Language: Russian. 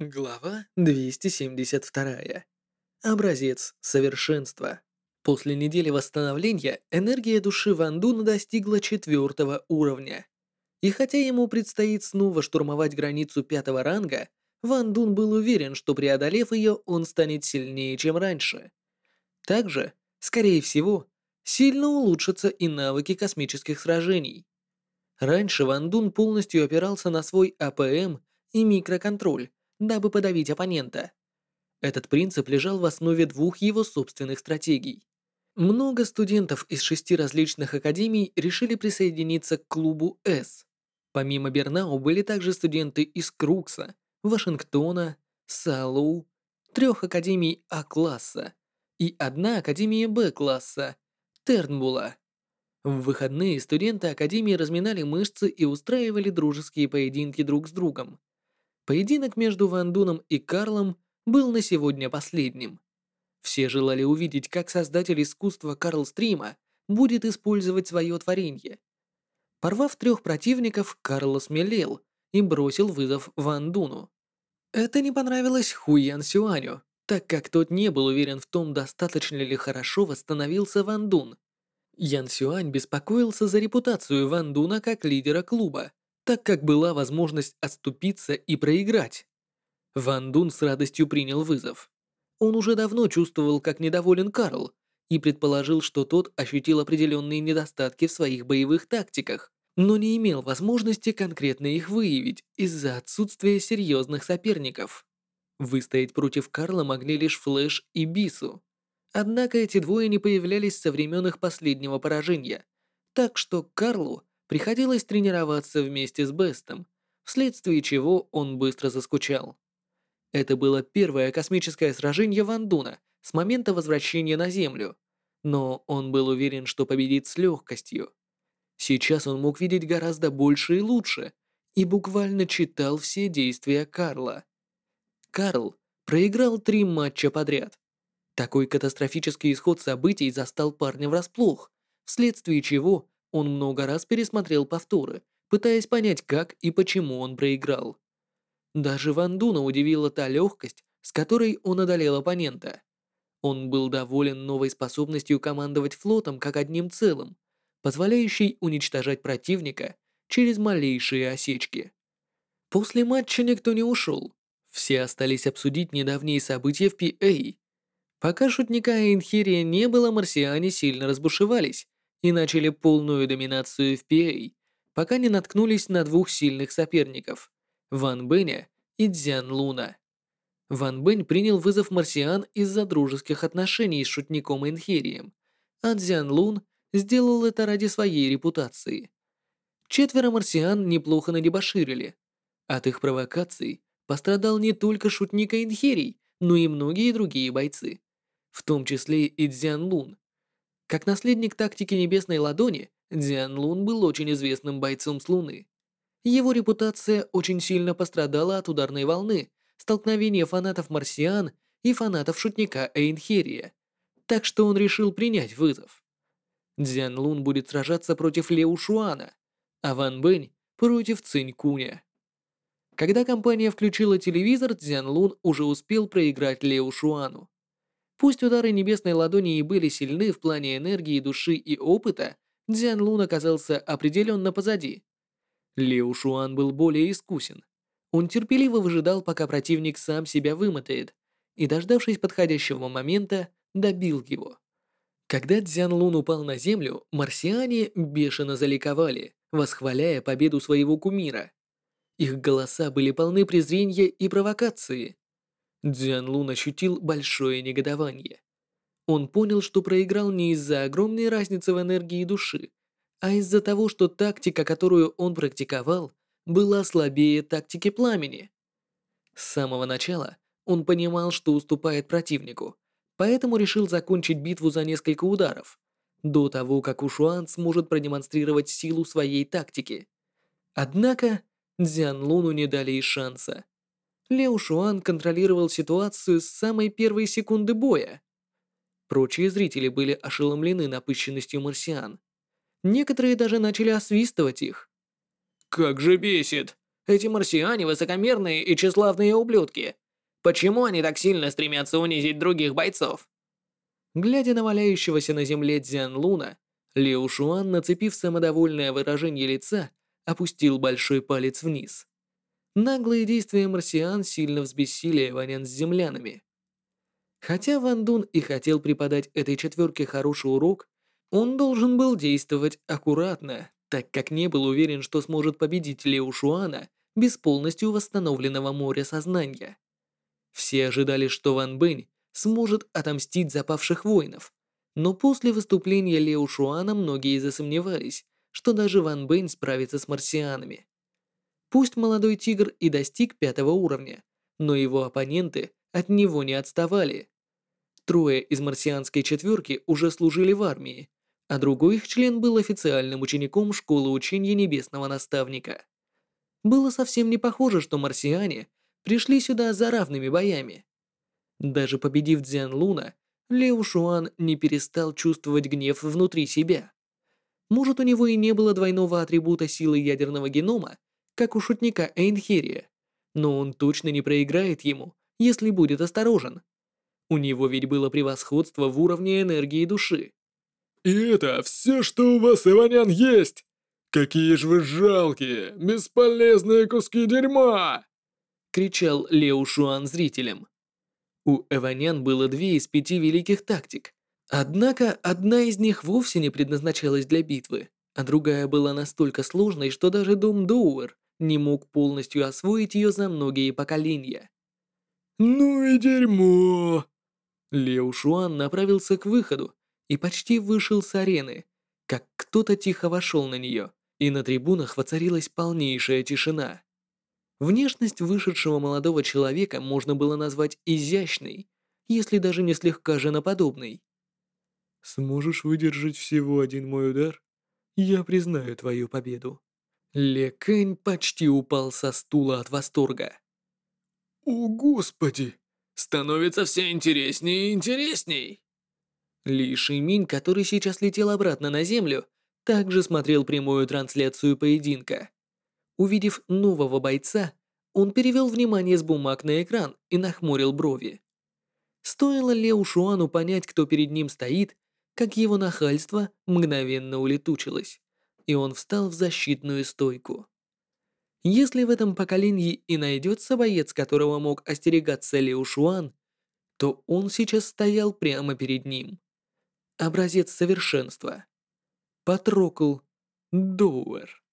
Глава 272. Образец совершенства. После недели восстановления энергия души Ван Дуна достигла четвертого уровня. И хотя ему предстоит снова штурмовать границу пятого ранга, Ван Дун был уверен, что преодолев ее, он станет сильнее, чем раньше. Также, скорее всего, сильно улучшатся и навыки космических сражений. Раньше Ван Дун полностью опирался на свой АПМ и микроконтроль, дабы подавить оппонента. Этот принцип лежал в основе двух его собственных стратегий. Много студентов из шести различных академий решили присоединиться к клубу «С». Помимо Бернау были также студенты из Крукса, Вашингтона, Салу, трех академий А-класса и одна академия Б-класса, Тернбула. В выходные студенты академии разминали мышцы и устраивали дружеские поединки друг с другом. Поединок между Ван Дуном и Карлом был на сегодня последним. Все желали увидеть, как создатель искусства Карл Стрима будет использовать свое творение. Порвав трех противников, Карл смелел и бросил вызов Ван Дуну. Это не понравилось Хуян Сюаню, так как тот не был уверен в том, достаточно ли хорошо восстановился Ван Дун. Ян Сюань беспокоился за репутацию Ван Дуна как лидера клуба так как была возможность отступиться и проиграть. Ван Дун с радостью принял вызов. Он уже давно чувствовал, как недоволен Карл, и предположил, что тот ощутил определенные недостатки в своих боевых тактиках, но не имел возможности конкретно их выявить из-за отсутствия серьезных соперников. Выстоять против Карла могли лишь Флэш и Бису. Однако эти двое не появлялись со времен их последнего поражения, так что Карлу приходилось тренироваться вместе с Бестом, вследствие чего он быстро заскучал. Это было первое космическое сражение Ван Дуна с момента возвращения на Землю, но он был уверен, что победит с легкостью. Сейчас он мог видеть гораздо больше и лучше, и буквально читал все действия Карла. Карл проиграл три матча подряд. Такой катастрофический исход событий застал парня врасплох, вследствие чего он много раз пересмотрел повторы, пытаясь понять, как и почему он проиграл. Даже Ван Дуна удивила та легкость, с которой он одолел оппонента. Он был доволен новой способностью командовать флотом как одним целым, позволяющей уничтожать противника через малейшие осечки. После матча никто не ушел. Все остались обсудить недавние события в PA. Пока шутника Энхирия не было, марсиане сильно разбушевались и начали полную доминацию в PA, пока не наткнулись на двух сильных соперников – Ван Бэня и Дзян Луна. Ван Бэнь принял вызов марсиан из-за дружеских отношений с шутником Энхерием, а Дзян Лун сделал это ради своей репутации. Четверо марсиан неплохо надебоширили. От их провокаций пострадал не только шутник Энхерий, но и многие другие бойцы, в том числе и Дзян Лун, как наследник тактики Небесной Ладони, Дзян Лун был очень известным бойцом с Луны. Его репутация очень сильно пострадала от ударной волны, столкновения фанатов Марсиан и фанатов шутника Эйнхерия, так что он решил принять вызов. Дзян Лун будет сражаться против Леу Шуана, а Ван Бэнь против Цинь Куня. Когда компания включила телевизор, Дзян Лун уже успел проиграть Леу Шуану. Пусть удары небесной ладони и были сильны в плане энергии, души и опыта, Дзян Лун оказался определенно позади. Лиу Шуан был более искусен. Он терпеливо выжидал, пока противник сам себя вымотает, и, дождавшись подходящего момента, добил его. Когда Дзян Лун упал на землю, марсиане бешено заликовали, восхваляя победу своего кумира. Их голоса были полны презрения и провокации. Дзян Лун ощутил большое негодование. Он понял, что проиграл не из-за огромной разницы в энергии души, а из-за того, что тактика, которую он практиковал, была слабее тактики пламени. С самого начала он понимал, что уступает противнику, поэтому решил закончить битву за несколько ударов, до того, как Ушуан сможет продемонстрировать силу своей тактики. Однако Дзян Луну не дали и шанса. Лео Шуан контролировал ситуацию с самой первой секунды боя. Прочие зрители были ошеломлены напыщенностью марсиан. Некоторые даже начали освистывать их. «Как же бесит! Эти марсиане высокомерные и тщеславные ублюдки. Почему они так сильно стремятся унизить других бойцов? Глядя на валяющегося на земле Дзян Луна, Лео Шуан, нацепив самодовольное выражение лица, опустил большой палец вниз. Наглые действия марсиан сильно взбесили Ванян с землянами. Хотя Ван Дун и хотел преподать этой четверке хороший урок, он должен был действовать аккуратно, так как не был уверен, что сможет победить Лео Шуана без полностью восстановленного моря сознания. Все ожидали, что Ван Бэнь сможет отомстить запавших воинов, но после выступления Лео Шуана многие засомневались, что даже Ван Бэнь справится с марсианами. Пусть молодой тигр и достиг пятого уровня, но его оппоненты от него не отставали. Трое из марсианской четверки уже служили в армии, а другой их член был официальным учеником школы учения небесного наставника. Было совсем не похоже, что марсиане пришли сюда за равными боями. Даже победив Дзян Луна, Лео Шуан не перестал чувствовать гнев внутри себя. Может, у него и не было двойного атрибута силы ядерного генома, как у шутника Эйнхерия, но он точно не проиграет ему, если будет осторожен. У него ведь было превосходство в уровне энергии души. «И это все, что у вас, Иванян, есть? Какие же вы жалкие, бесполезные куски дерьма!» кричал Лео Шуан зрителям. У Эванян было две из пяти великих тактик. Однако одна из них вовсе не предназначалась для битвы, а другая была настолько сложной, что даже Дом Доуэр не мог полностью освоить ее за многие поколения. «Ну и дерьмо!» Лео Шуан направился к выходу и почти вышел с арены, как кто-то тихо вошел на нее, и на трибунах воцарилась полнейшая тишина. Внешность вышедшего молодого человека можно было назвать изящной, если даже не слегка женоподобной. «Сможешь выдержать всего один мой удар? Я признаю твою победу». Ле Кэнь почти упал со стула от восторга. «О, Господи! Становится все интереснее и интересней!» Ли Шиминь, который сейчас летел обратно на землю, также смотрел прямую трансляцию поединка. Увидев нового бойца, он перевел внимание с бумаг на экран и нахмурил брови. Стоило Лео Шуану понять, кто перед ним стоит, как его нахальство мгновенно улетучилось, и он встал в защитную стойку. Если в этом поколении и найдется боец, которого мог остерегаться Лео Шуан, то он сейчас стоял прямо перед ним. Образец совершенства. Патрокл Доуэр.